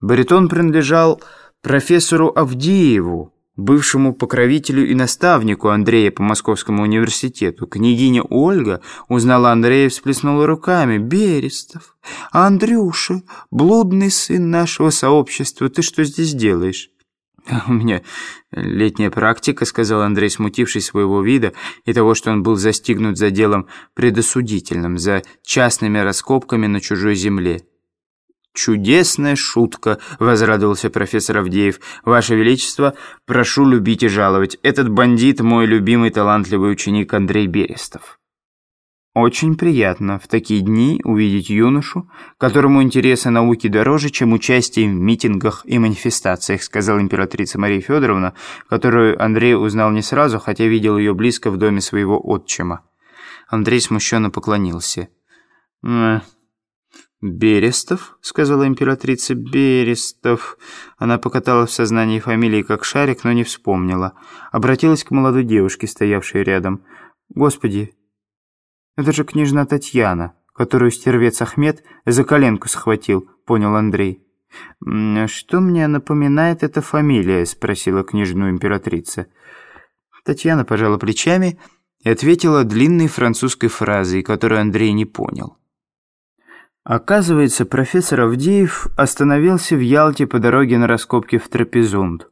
Баритон принадлежал профессору Авдееву, бывшему покровителю и наставнику Андрея по Московскому университету. Княгиня Ольга узнала Андрея и всплеснула руками. «Берестов! Андрюша! Блудный сын нашего сообщества! Ты что здесь делаешь?» «У меня летняя практика», — сказал Андрей, смутившись своего вида и того, что он был застигнут за делом предосудительным, за частными раскопками на чужой земле. «Чудесная шутка», — возрадовался профессор Авдеев. «Ваше Величество, прошу любить и жаловать. Этот бандит — мой любимый талантливый ученик Андрей Берестов». Очень приятно в такие дни увидеть юношу, которому интересы науки дороже, чем участие в митингах и манифестациях, сказала императрица Мария Федоровна, которую Андрей узнал не сразу, хотя видел ее близко в доме своего отчима. Андрей смущенно поклонился. «Берестов?» — сказала императрица. «Берестов». Она покатала в сознании фамилии как шарик, но не вспомнила. Обратилась к молодой девушке, стоявшей рядом. «Господи, это же княжна Татьяна, которую стервец Ахмед за коленку схватил», — понял Андрей. «Что мне напоминает эта фамилия?» — спросила княжну императрица. Татьяна пожала плечами и ответила длинной французской фразой, которую Андрей не понял. Оказывается, профессор Авдеев остановился в Ялте по дороге на раскопки в Трапезунд.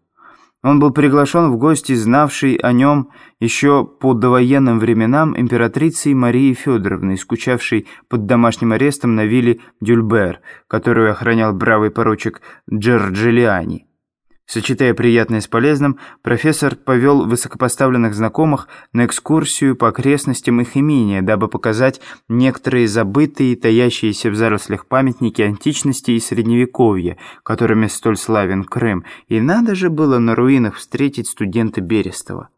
Он был приглашен в гости, знавшей о нем еще по довоенным временам императрицей Марии Федоровной, скучавшей под домашним арестом на вилле Дюльбер, которую охранял бравый поручик Джорджилиани. Сочетая приятное с полезным, профессор повел высокопоставленных знакомых на экскурсию по окрестностям их имения, дабы показать некоторые забытые, таящиеся в зарослях памятники античности и средневековья, которыми столь славен Крым, и надо же было на руинах встретить студента Берестова.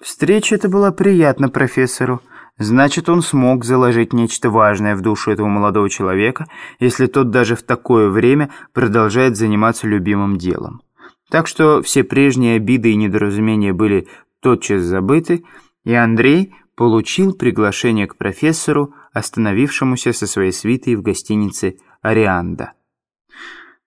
Встреча эта была приятна профессору. Значит, он смог заложить нечто важное в душу этого молодого человека, если тот даже в такое время продолжает заниматься любимым делом. Так что все прежние обиды и недоразумения были тотчас забыты, и Андрей получил приглашение к профессору, остановившемуся со своей свитой в гостинице «Арианда».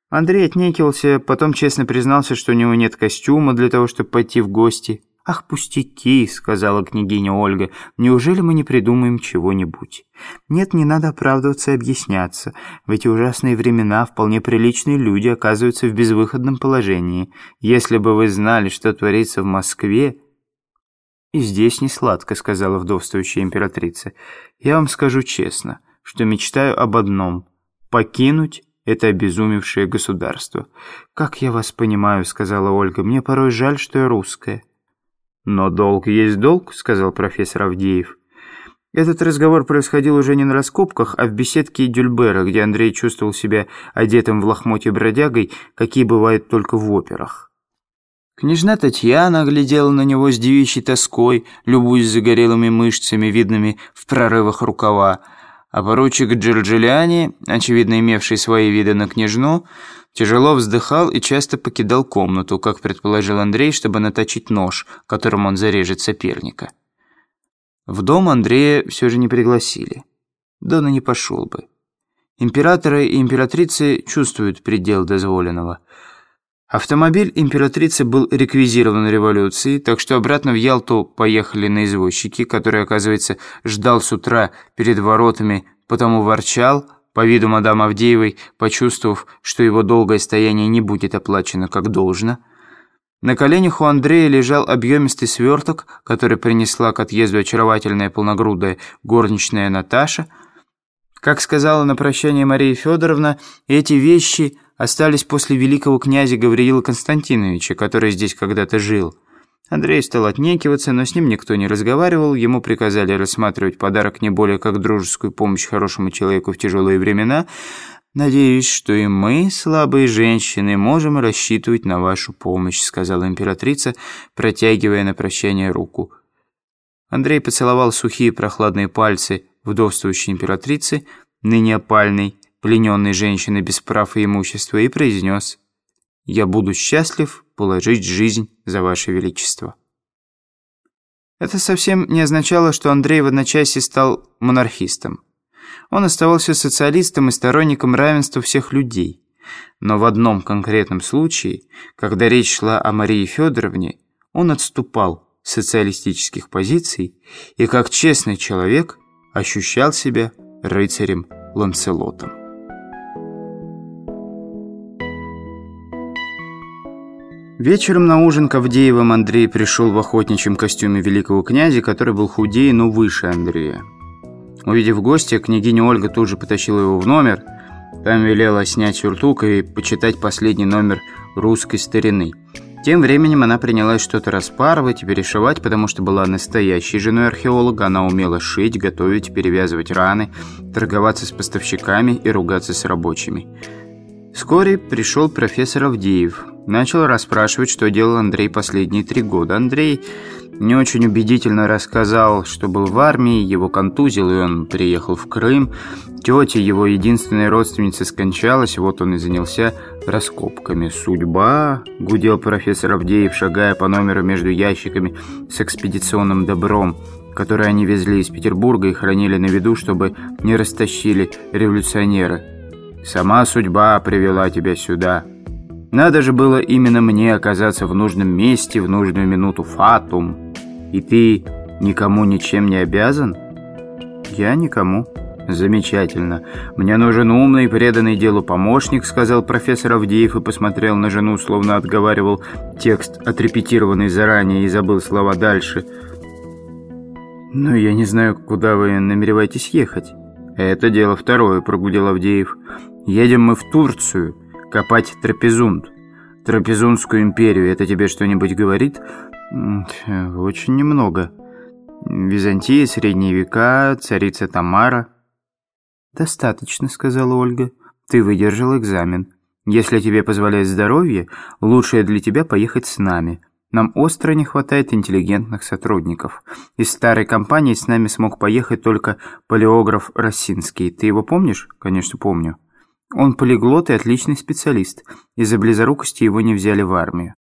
Андрей отнекился, потом честно признался, что у него нет костюма для того, чтобы пойти в гости. «Ах, пустяки», — сказала княгиня Ольга, — «неужели мы не придумаем чего-нибудь?» «Нет, не надо оправдываться и объясняться. В эти ужасные времена вполне приличные люди оказываются в безвыходном положении. Если бы вы знали, что творится в Москве...» «И здесь не сладко», — сказала вдовствующая императрица. «Я вам скажу честно, что мечтаю об одном — покинуть это обезумевшее государство». «Как я вас понимаю», — сказала Ольга, — «мне порой жаль, что я русская». «Но долг есть долг», — сказал профессор Авдеев. Этот разговор происходил уже не на раскопках, а в беседке Дюльбера, где Андрей чувствовал себя одетым в лохмотье бродягой, какие бывают только в операх. Княжна Татьяна глядела на него с девичьей тоской, любуясь загорелыми мышцами, видными в прорывах рукава, а поручик Джерджелиани, очевидно имевший свои виды на княжну, Тяжело вздыхал и часто покидал комнату, как предположил Андрей, чтобы наточить нож, которым он зарежет соперника. В дом Андрея все же не пригласили. Дона не пошел бы. Императоры и императрицы чувствуют предел дозволенного. Автомобиль императрицы был реквизирован революцией, так что обратно в Ялту поехали на извозчики, который, оказывается, ждал с утра перед воротами, потому ворчал, по виду мадам Авдеевой, почувствовав, что его долгое стояние не будет оплачено как должно. На коленях у Андрея лежал объемистый сверток, который принесла к отъезду очаровательная полногрудая горничная Наташа. Как сказала на прощание Мария Федоровна, эти вещи остались после великого князя Гавриила Константиновича, который здесь когда-то жил. Андрей стал отнекиваться, но с ним никто не разговаривал. Ему приказали рассматривать подарок не более как дружескую помощь хорошему человеку в тяжелые времена. «Надеюсь, что и мы, слабые женщины, можем рассчитывать на вашу помощь», сказала императрица, протягивая на прощание руку. Андрей поцеловал сухие прохладные пальцы вдовствующей императрицы, ныне опальной, плененной женщины без прав и имущества, и произнес «Я буду счастлив положить жизнь за ваше величество». Это совсем не означало, что Андрей в одночасье стал монархистом. Он оставался социалистом и сторонником равенства всех людей. Но в одном конкретном случае, когда речь шла о Марии Федоровне, он отступал социалистических позиций и, как честный человек, ощущал себя рыцарем Ланцелотом. Вечером на ужин к Авдеевым Андрей пришел в охотничьем костюме великого князя, который был худее, но выше Андрея. Увидев гостя, княгиня Ольга тут же потащила его в номер. Там велела снять сюртук и почитать последний номер русской старины. Тем временем она принялась что-то распарывать и перешивать, потому что была настоящей женой археолога. Она умела шить, готовить, перевязывать раны, торговаться с поставщиками и ругаться с рабочими. Вскоре пришел профессор Авдеев. Начал расспрашивать, что делал Андрей последние три года. Андрей не очень убедительно рассказал, что был в армии, его контузил, и он приехал в Крым. Тетя, его единственная родственница, скончалась, вот он и занялся раскопками. «Судьба», — гудел профессор Авдеев, шагая по номеру между ящиками с экспедиционным добром, который они везли из Петербурга и хранили на виду, чтобы не растащили революционеры. Сама судьба привела тебя сюда. Надо же было именно мне оказаться в нужном месте в нужную минуту фатум. И ты никому ничем не обязан? Я никому. Замечательно. Мне нужен умный, преданный делу помощник, сказал профессор Авдеев и посмотрел на жену, словно отговаривал текст, отрепетированный заранее, и забыл слова дальше. «Ну, я не знаю, куда вы намереваетесь ехать». «Это дело второе», — прогудел Авдеев. Едем мы в Турцию копать трапезунд. Трапезундскую империю. Это тебе что-нибудь говорит? Очень немного. Византия, Средние века, царица Тамара. Достаточно, сказала Ольга. Ты выдержал экзамен. Если тебе позволяет здоровье, лучше для тебя поехать с нами. Нам остро не хватает интеллигентных сотрудников. Из старой компании с нами смог поехать только палеограф Росинский. Ты его помнишь? Конечно, помню. Он полиглот и отличный специалист. Из-за близорукости его не взяли в армию.